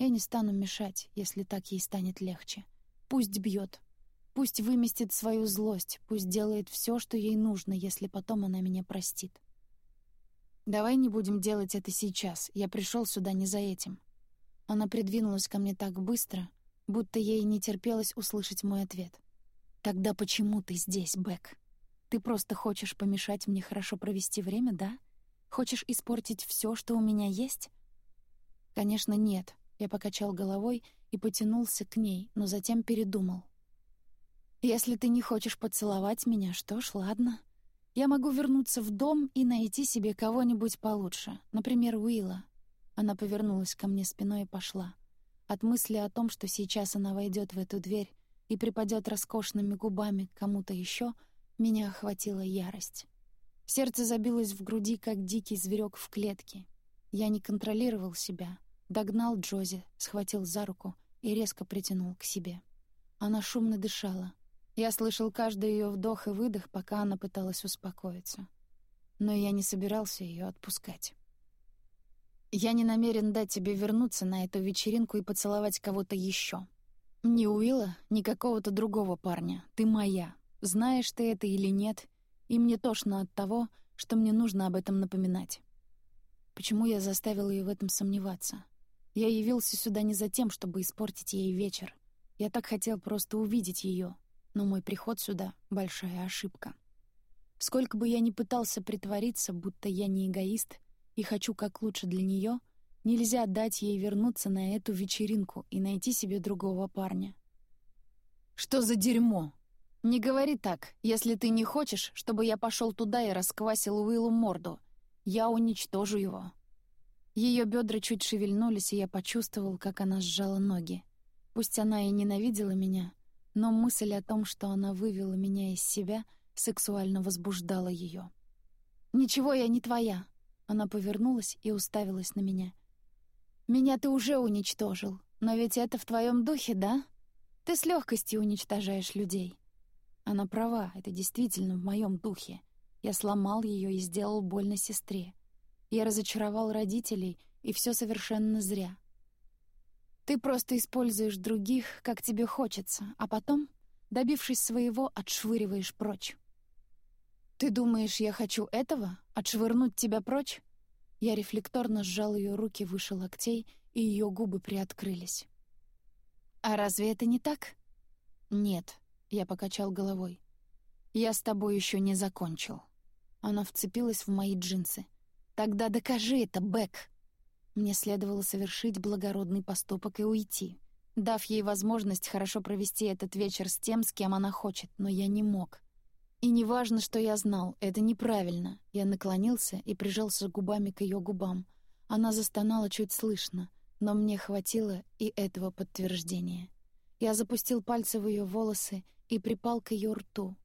Я не стану мешать, если так ей станет легче. Пусть бьет. Пусть выместит свою злость, пусть делает все, что ей нужно, если потом она меня простит. «Давай не будем делать это сейчас. Я пришел сюда не за этим». Она придвинулась ко мне так быстро, будто ей не терпелось услышать мой ответ. «Тогда почему ты здесь, Бэк? Ты просто хочешь помешать мне хорошо провести время, да? Хочешь испортить все, что у меня есть?» «Конечно, нет», — я покачал головой и потянулся к ней, но затем передумал. «Если ты не хочешь поцеловать меня, что ж, ладно. Я могу вернуться в дом и найти себе кого-нибудь получше, например, Уилла. Она повернулась ко мне спиной и пошла. От мысли о том, что сейчас она войдет в эту дверь и припадет роскошными губами кому-то еще, меня охватила ярость. Сердце забилось в груди, как дикий зверек в клетке. Я не контролировал себя. Догнал Джози, схватил за руку и резко притянул к себе. Она шумно дышала. Я слышал каждый ее вдох и выдох, пока она пыталась успокоиться. Но я не собирался ее отпускать. «Я не намерен дать тебе вернуться на эту вечеринку и поцеловать кого-то еще. Ни Уилла, ни какого-то другого парня. Ты моя. Знаешь ты это или нет, и мне тошно от того, что мне нужно об этом напоминать. Почему я заставил ее в этом сомневаться? Я явился сюда не за тем, чтобы испортить ей вечер. Я так хотел просто увидеть ее, но мой приход сюда — большая ошибка. Сколько бы я ни пытался притвориться, будто я не эгоист и хочу как лучше для нее, нельзя дать ей вернуться на эту вечеринку и найти себе другого парня. «Что за дерьмо?» «Не говори так, если ты не хочешь, чтобы я пошел туда и расквасил Уиллу морду. Я уничтожу его». Ее бедра чуть шевельнулись, и я почувствовал, как она сжала ноги. Пусть она и ненавидела меня, но мысль о том, что она вывела меня из себя, сексуально возбуждала ее. «Ничего, я не твоя!» Она повернулась и уставилась на меня. «Меня ты уже уничтожил, но ведь это в твоем духе, да? Ты с легкостью уничтожаешь людей». Она права, это действительно в моем духе. Я сломал ее и сделал больно сестре. Я разочаровал родителей, и все совершенно зря. Ты просто используешь других, как тебе хочется, а потом, добившись своего, отшвыриваешь прочь. Ты думаешь, я хочу этого? Отшвырнуть тебя прочь? Я рефлекторно сжал ее руки выше локтей, и ее губы приоткрылись. А разве это не так? Нет, я покачал головой. Я с тобой еще не закончил. Она вцепилась в мои джинсы. Тогда докажи это, Бэк. Мне следовало совершить благородный поступок и уйти, дав ей возможность хорошо провести этот вечер с тем, с кем она хочет, но я не мог. И неважно, что я знал, это неправильно. Я наклонился и прижался губами к ее губам. Она застонала чуть слышно, но мне хватило и этого подтверждения. Я запустил пальцы в ее волосы и припал к ее рту.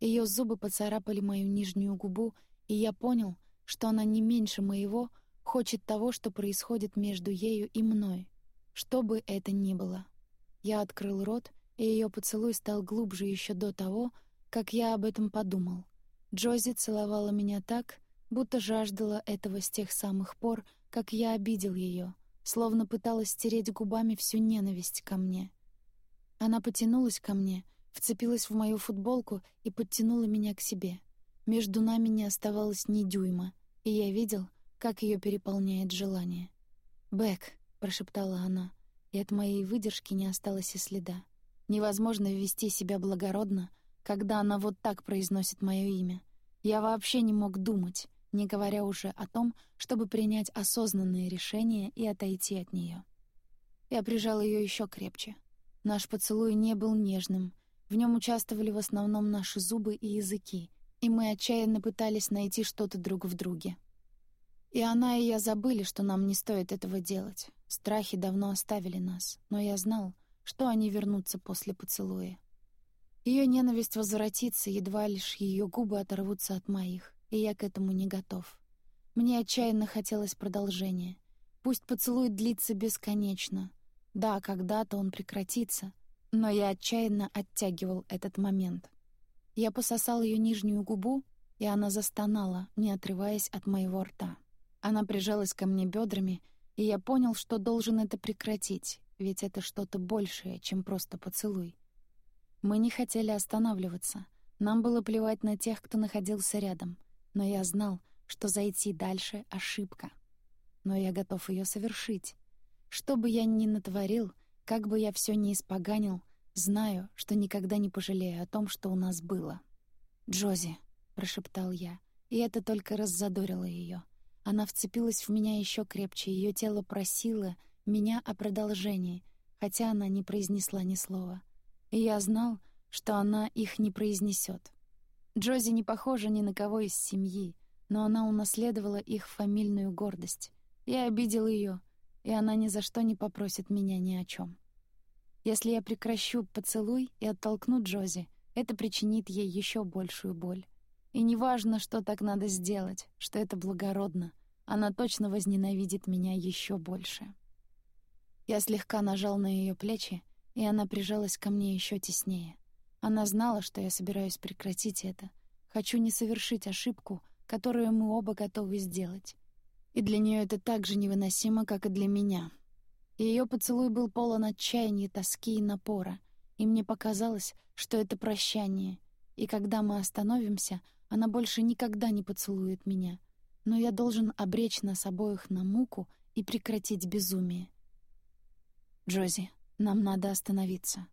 Ее зубы поцарапали мою нижнюю губу, и я понял, что она не меньше моего — хочет того, что происходит между ею и мной, что бы это ни было. Я открыл рот, и ее поцелуй стал глубже еще до того, как я об этом подумал. Джози целовала меня так, будто жаждала этого с тех самых пор, как я обидел ее, словно пыталась стереть губами всю ненависть ко мне. Она потянулась ко мне, вцепилась в мою футболку и подтянула меня к себе. Между нами не оставалось ни дюйма, и я видел, как ее переполняет желание. «Бэк», — прошептала она. и от моей выдержки не осталось и следа. Невозможно вести себя благородно, когда она вот так произносит мое имя. Я вообще не мог думать, не говоря уже о том, чтобы принять осознанное решение и отойти от нее. Я прижал ее еще крепче. Наш поцелуй не был нежным. В нем участвовали в основном наши зубы и языки, и мы отчаянно пытались найти что-то друг в друге. И она, и я забыли, что нам не стоит этого делать. Страхи давно оставили нас, но я знал, что они вернутся после поцелуя. Ее ненависть возвратится, едва лишь ее губы оторвутся от моих, и я к этому не готов. Мне отчаянно хотелось продолжения. Пусть поцелуй длится бесконечно. Да, когда-то он прекратится, но я отчаянно оттягивал этот момент. Я пососал ее нижнюю губу, и она застонала, не отрываясь от моего рта. Она прижалась ко мне бедрами, и я понял, что должен это прекратить, ведь это что-то большее, чем просто поцелуй. Мы не хотели останавливаться. Нам было плевать на тех, кто находился рядом, но я знал, что зайти дальше — ошибка. Но я готов ее совершить. Что бы я ни натворил, как бы я все ни испоганил, знаю, что никогда не пожалею о том, что у нас было. «Джози», — прошептал я, и это только раззадорило ее. Она вцепилась в меня еще крепче, ее тело просило меня о продолжении, хотя она не произнесла ни слова. И я знал, что она их не произнесет. Джози не похожа ни на кого из семьи, но она унаследовала их фамильную гордость. Я обидел ее, и она ни за что не попросит меня ни о чем. Если я прекращу поцелуй и оттолкну Джози, это причинит ей еще большую боль. И неважно, что так надо сделать, что это благородно, она точно возненавидит меня еще больше. Я слегка нажал на ее плечи, и она прижалась ко мне еще теснее. Она знала, что я собираюсь прекратить это. Хочу не совершить ошибку, которую мы оба готовы сделать. И для нее это так же невыносимо, как и для меня. Ее поцелуй был полон отчаяния, тоски и напора, и мне показалось, что это прощание. И когда мы остановимся, она больше никогда не поцелует меня. Но я должен обречь нас обоих на муку и прекратить безумие. «Джози, нам надо остановиться».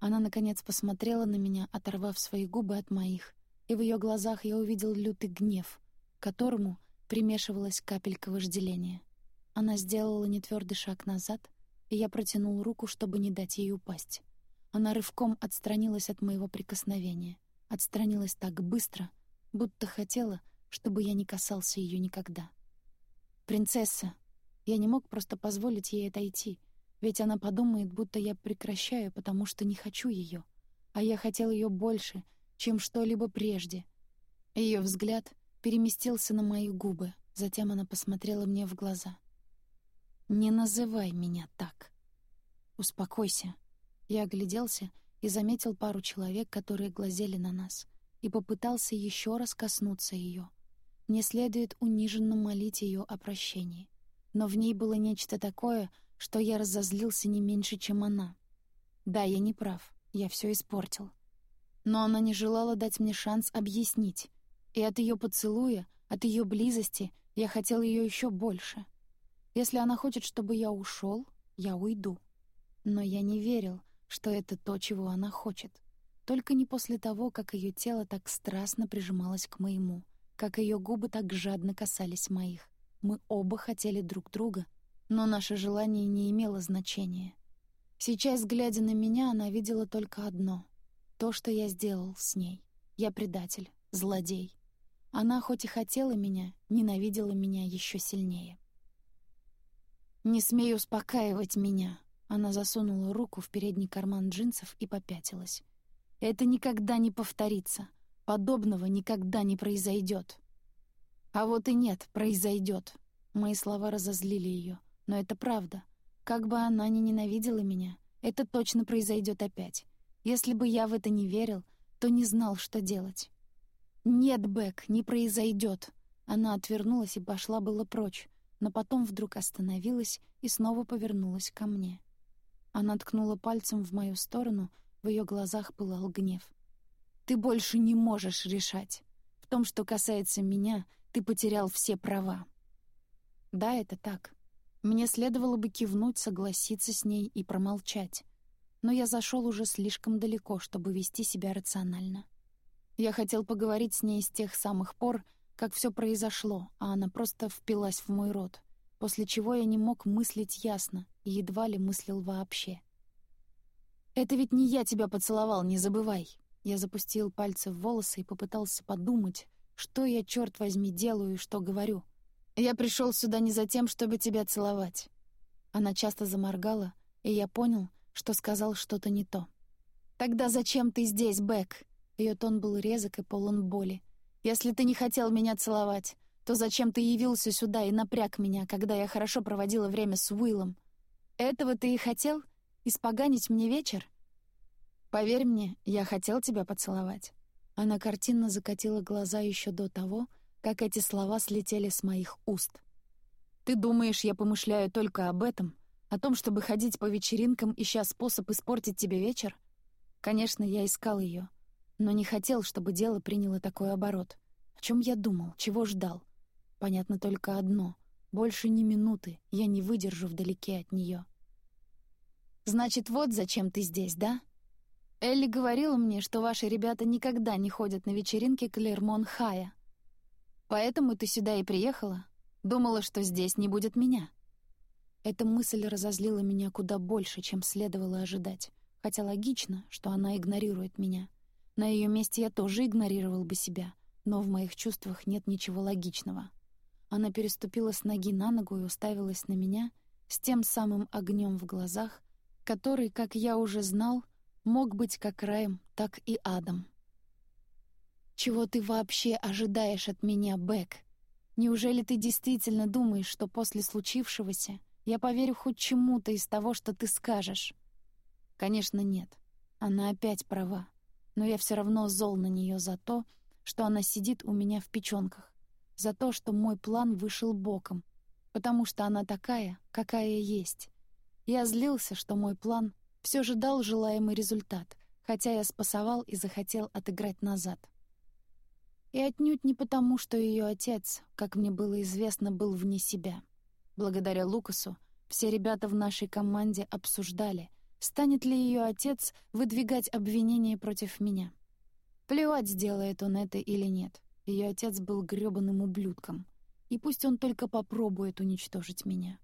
Она, наконец, посмотрела на меня, оторвав свои губы от моих, и в ее глазах я увидел лютый гнев, которому примешивалась капелька вожделения. Она сделала нетвёрдый шаг назад, и я протянул руку, чтобы не дать ей упасть. Она рывком отстранилась от моего прикосновения. Отстранилась так быстро, будто хотела, чтобы я не касался ее никогда. «Принцесса!» Я не мог просто позволить ей отойти, ведь она подумает, будто я прекращаю, потому что не хочу ее, а я хотел ее больше, чем что-либо прежде. Ее взгляд переместился на мои губы, затем она посмотрела мне в глаза. «Не называй меня так!» «Успокойся!» Я огляделся и заметил пару человек, которые глазели на нас, и попытался еще раз коснуться ее. Мне следует униженно молить ее о прощении. Но в ней было нечто такое, что я разозлился не меньше, чем она. Да, я не прав, я все испортил. Но она не желала дать мне шанс объяснить. И от ее поцелуя, от ее близости я хотел ее еще больше. Если она хочет, чтобы я ушел, я уйду. Но я не верил, что это то, чего она хочет. Только не после того, как ее тело так страстно прижималось к моему — как ее губы так жадно касались моих. Мы оба хотели друг друга, но наше желание не имело значения. Сейчас, глядя на меня, она видела только одно — то, что я сделал с ней. Я предатель, злодей. Она, хоть и хотела меня, ненавидела меня еще сильнее. «Не смей успокаивать меня!» Она засунула руку в передний карман джинсов и попятилась. «Это никогда не повторится. Подобного никогда не произойдет. А вот и нет, произойдет. Мои слова разозлили ее, но это правда. Как бы она ни ненавидела меня, это точно произойдет опять. Если бы я в это не верил, то не знал, что делать. «Нет, Бэк, не произойдет. Она отвернулась и пошла было прочь, но потом вдруг остановилась и снова повернулась ко мне. Она ткнула пальцем в мою сторону, в ее глазах пылал гнев. Ты больше не можешь решать. В том, что касается меня, ты потерял все права. Да, это так. Мне следовало бы кивнуть, согласиться с ней и промолчать. Но я зашел уже слишком далеко, чтобы вести себя рационально. Я хотел поговорить с ней с тех самых пор, как все произошло, а она просто впилась в мой рот, после чего я не мог мыслить ясно и едва ли мыслил вообще. «Это ведь не я тебя поцеловал, не забывай!» Я запустил пальцы в волосы и попытался подумать, что я, черт возьми, делаю и что говорю. «Я пришел сюда не за тем, чтобы тебя целовать». Она часто заморгала, и я понял, что сказал что-то не то. «Тогда зачем ты здесь, Бэк?» Ее тон был резок и полон боли. «Если ты не хотел меня целовать, то зачем ты явился сюда и напряг меня, когда я хорошо проводила время с Уиллом? Этого ты и хотел? Испоганить мне вечер?» «Поверь мне, я хотел тебя поцеловать». Она картинно закатила глаза еще до того, как эти слова слетели с моих уст. «Ты думаешь, я помышляю только об этом? О том, чтобы ходить по вечеринкам, ища способ испортить тебе вечер? Конечно, я искал ее, но не хотел, чтобы дело приняло такой оборот. О чем я думал, чего ждал? Понятно только одно — больше ни минуты я не выдержу вдалеке от нее. «Значит, вот зачем ты здесь, да?» Элли говорила мне, что ваши ребята никогда не ходят на вечеринки Клермон-Хая. Поэтому ты сюда и приехала? Думала, что здесь не будет меня?» Эта мысль разозлила меня куда больше, чем следовало ожидать. Хотя логично, что она игнорирует меня. На ее месте я тоже игнорировал бы себя, но в моих чувствах нет ничего логичного. Она переступила с ноги на ногу и уставилась на меня с тем самым огнем в глазах, который, как я уже знал, мог быть как раем, так и адом. «Чего ты вообще ожидаешь от меня, Бэк? Неужели ты действительно думаешь, что после случившегося я поверю хоть чему-то из того, что ты скажешь?» «Конечно, нет. Она опять права. Но я все равно зол на нее за то, что она сидит у меня в печенках, за то, что мой план вышел боком, потому что она такая, какая есть. Я злился, что мой план все же дал желаемый результат, хотя я спасовал и захотел отыграть назад. И отнюдь не потому, что ее отец, как мне было известно, был вне себя. Благодаря Лукасу все ребята в нашей команде обсуждали, станет ли ее отец выдвигать обвинения против меня. Плевать, сделает он это или нет. Ее отец был грёбаным ублюдком. И пусть он только попробует уничтожить меня.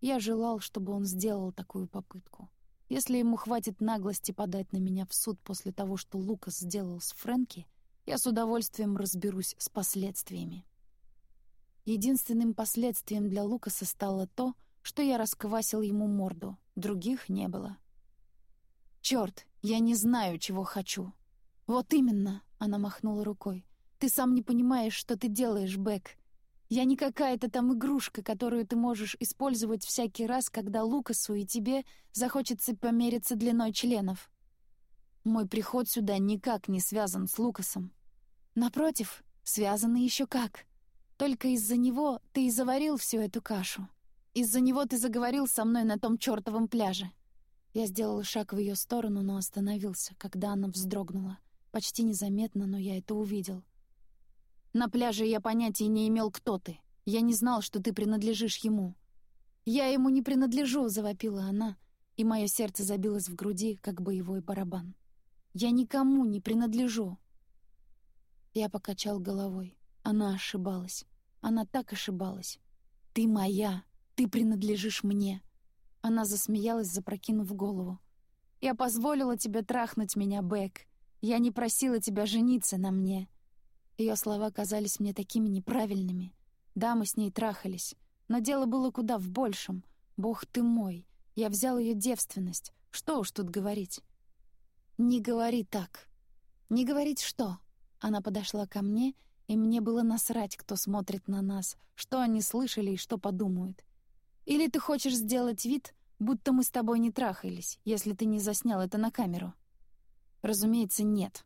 Я желал, чтобы он сделал такую попытку. Если ему хватит наглости подать на меня в суд после того, что Лукас сделал с Фрэнки, я с удовольствием разберусь с последствиями. Единственным последствием для Лукаса стало то, что я расквасил ему морду, других не было. «Чёрт, я не знаю, чего хочу». «Вот именно», — она махнула рукой. «Ты сам не понимаешь, что ты делаешь, Бэк. Я не какая-то там игрушка, которую ты можешь использовать всякий раз, когда Лукасу и тебе захочется помериться длиной членов. Мой приход сюда никак не связан с Лукасом. Напротив, связан еще как. Только из-за него ты и заварил всю эту кашу. Из-за него ты заговорил со мной на том чертовом пляже. Я сделал шаг в ее сторону, но остановился, когда она вздрогнула. Почти незаметно, но я это увидел — на пляже я понятия не имел, кто ты. Я не знал, что ты принадлежишь ему. Я ему не принадлежу, завопила она, и мое сердце забилось в груди, как боевой барабан. Я никому не принадлежу. Я покачал головой. Она ошибалась. Она так ошибалась. Ты моя. Ты принадлежишь мне. Она засмеялась, запрокинув голову. Я позволила тебе трахнуть меня, Бэк. Я не просила тебя жениться на мне. Ее слова казались мне такими неправильными. Да, мы с ней трахались, но дело было куда в большем. Бог ты мой, я взял ее девственность. Что уж тут говорить? Не говори так. Не говорить что? Она подошла ко мне, и мне было насрать, кто смотрит на нас, что они слышали и что подумают. Или ты хочешь сделать вид, будто мы с тобой не трахались, если ты не заснял это на камеру? Разумеется, нет.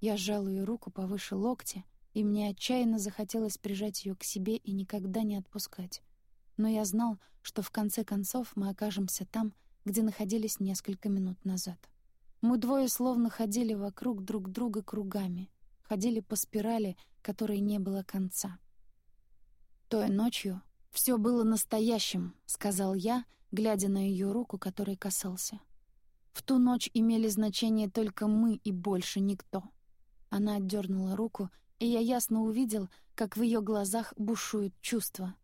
Я сжал ее руку повыше локтя, и мне отчаянно захотелось прижать ее к себе и никогда не отпускать. Но я знал, что в конце концов мы окажемся там, где находились несколько минут назад. Мы двое словно ходили вокруг друг друга кругами, ходили по спирали, которой не было конца. Той ночью Все было настоящим», — сказал я, глядя на ее руку, которой касался. В ту ночь имели значение только мы и больше никто. Она отдернула руку, и я ясно увидел, как в ее глазах бушуют чувства.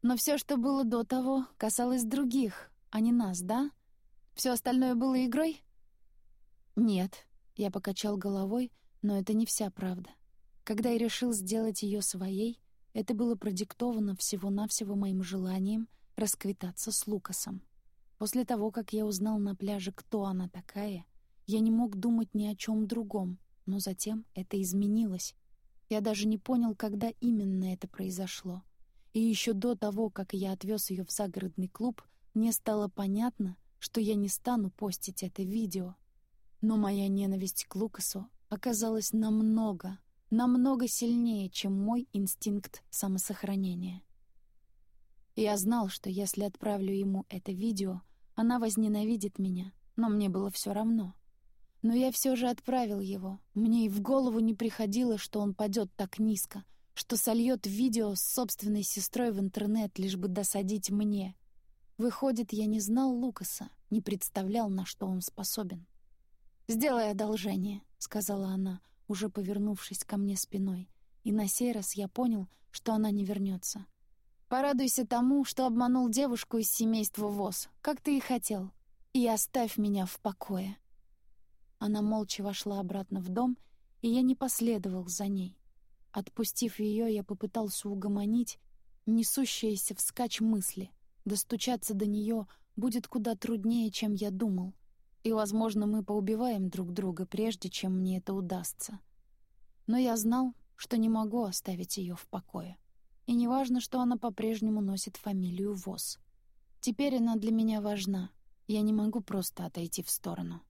Но все, что было до того, касалось других, а не нас, да? Все остальное было игрой? Нет, я покачал головой, но это не вся правда. Когда я решил сделать ее своей, это было продиктовано всего-навсего моим желанием расквитаться с Лукасом. После того, как я узнал на пляже, кто она такая, я не мог думать ни о чем другом, но затем это изменилось. Я даже не понял, когда именно это произошло. И еще до того, как я отвез ее в загородный клуб, мне стало понятно, что я не стану постить это видео. Но моя ненависть к Лукасу оказалась намного, намного сильнее, чем мой инстинкт самосохранения. Я знал, что если отправлю ему это видео, она возненавидит меня, но мне было все равно. Но я все же отправил его. Мне и в голову не приходило, что он падет так низко, что сольет видео с собственной сестрой в интернет, лишь бы досадить мне. Выходит, я не знал Лукаса, не представлял, на что он способен. «Сделай одолжение», — сказала она, уже повернувшись ко мне спиной. И на сей раз я понял, что она не вернется. «Порадуйся тому, что обманул девушку из семейства ВОЗ, как ты и хотел, и оставь меня в покое». Она молча вошла обратно в дом, и я не последовал за ней. Отпустив ее, я попытался угомонить несущиеся вскачь мысли. Достучаться до нее будет куда труднее, чем я думал. И, возможно, мы поубиваем друг друга, прежде чем мне это удастся. Но я знал, что не могу оставить ее в покое. И неважно, что она по-прежнему носит фамилию Вос. Теперь она для меня важна. Я не могу просто отойти в сторону.